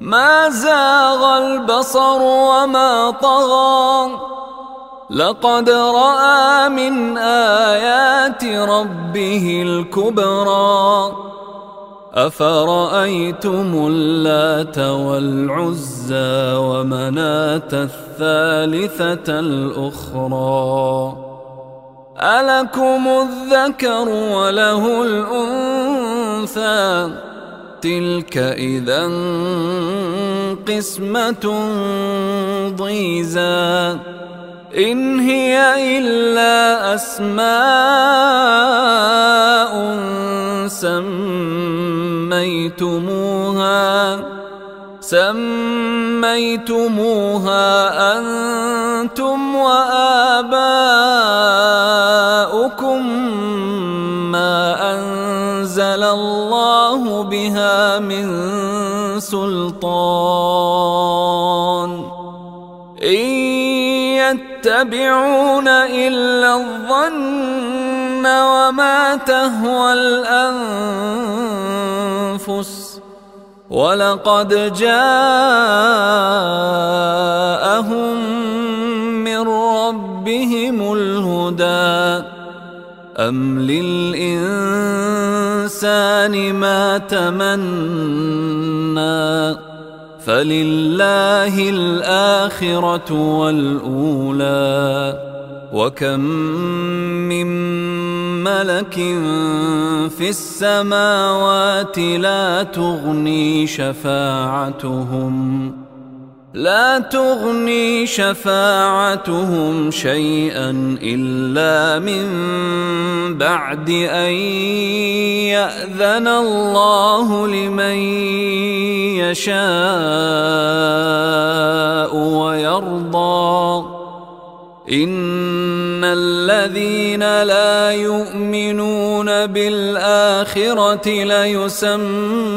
ما زاغ البصر وما طغى. لقد رأى من آيات ربه الكبرى. أفرأيتم اللات والعزى ومناة الثالثة الأخرى؟ ألكم الذكر وله الأنثى. تلك إذا قسمة ضيزى. إن هي إلا أسماء سميتموها. سميتموها أنتم وآباؤكم. من سلطان. إن يتبعون إلا الظن وما تهوى الأنفس. ولقد جاءهم من ربهم الهدى. أم للإنسان ما تمنى فلله الآخرة والأولى. وكم من ملك في السماوات لا تغني شفاعتهم. لا تغني شفاعتهم شيئا إلا من بعد أن يأذن الله لمن يشاء ويرضى. إن الذين لا يؤمنون بالآخرة ليسمون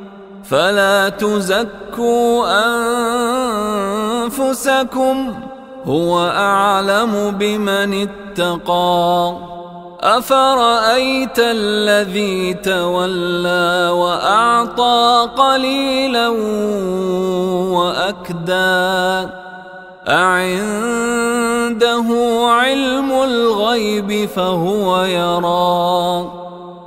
فلا تزكوا أنفسكم هو أعلم بمن اتقى. أفرأيت الذي تولى وأعطى قليلا وأكدى؟ أعنده علم الغيب فهو يرى.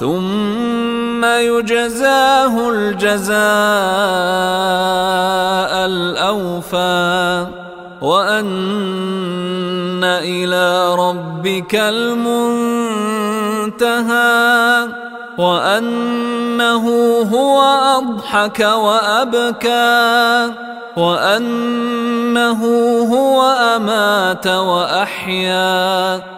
ثم يجزاه الجزاء الأوفى. وأن إلى ربك المنتهى. وأنه هو أضحك وأبكى. وأنه هو أمات وأحيا.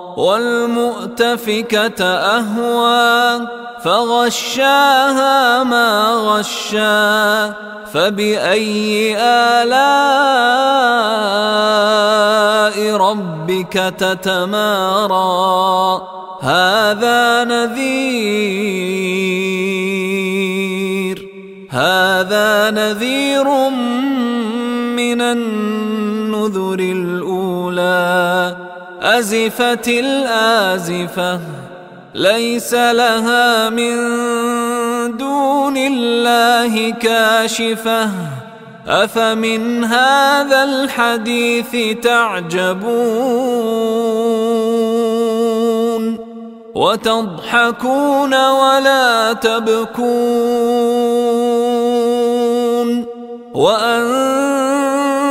والمؤتفكة أهوى فغشاها ما غشا فبأي آلاء ربك تتمارى. هذا نذير هذا نذير من النذر الأولى. أزفت الآزفة. ليس لها من دون الله كاشفة. أفمن هذا الحديث تعجبون؟ وتضحكون ولا تبكون؟